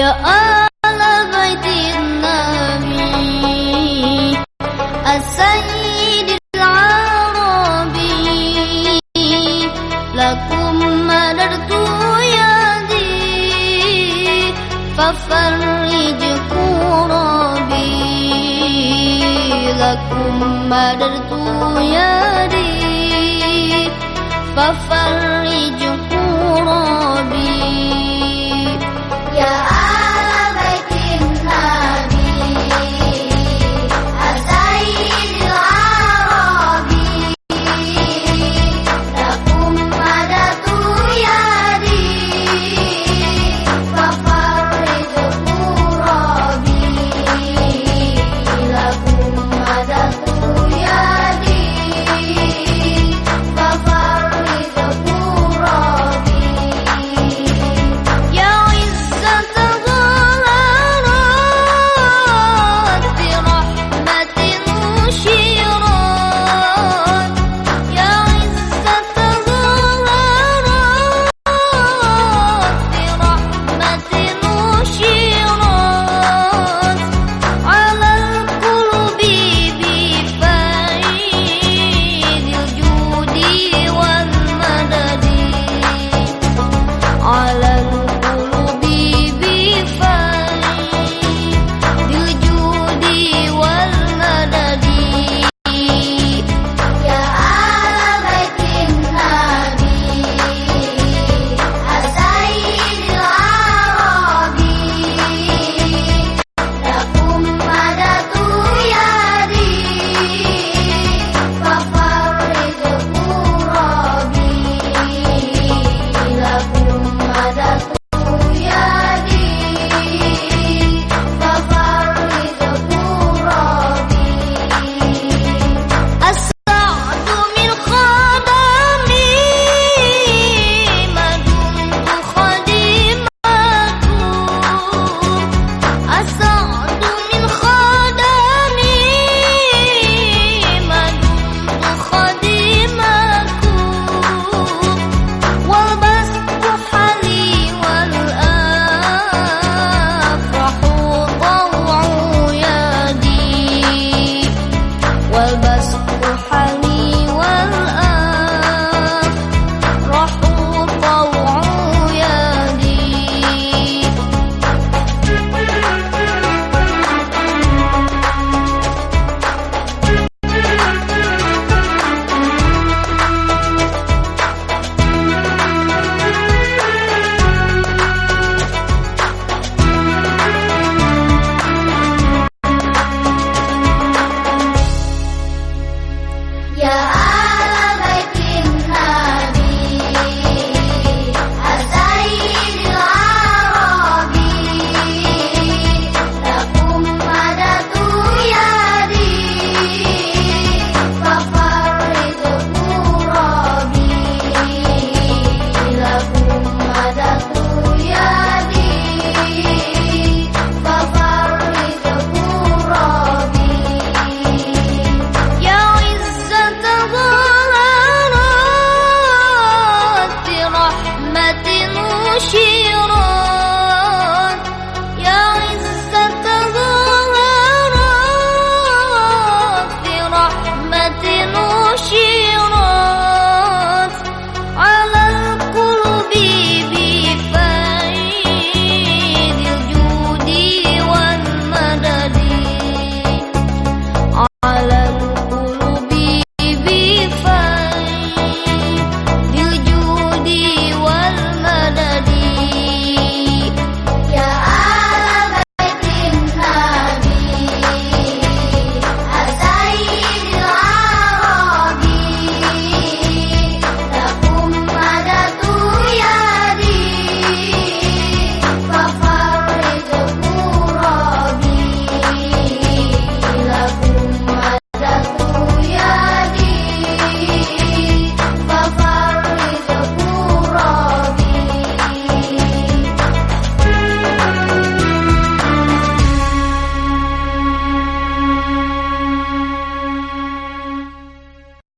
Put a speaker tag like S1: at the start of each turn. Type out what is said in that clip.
S1: يا آل بيت النبي. السيد العربي. لكم مدرت يدي. ففرج كربي. لكم مدرت يدي. ففرج